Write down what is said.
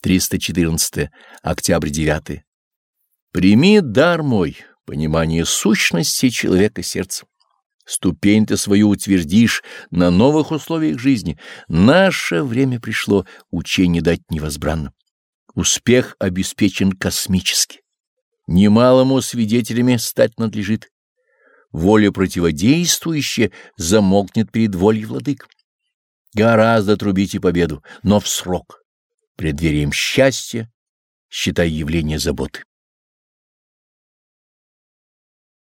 314. Октябрь 9. Прими дар мой, понимание сущности человека сердцем. Ступень ты свою утвердишь на новых условиях жизни. Наше время пришло, учение дать невозбранно. Успех обеспечен космически. Немалому свидетелями стать надлежит. Воля противодействующая замолкнет перед волей владык. Гораздо трубите победу, но в срок преддверием счастья, считай явление заботы.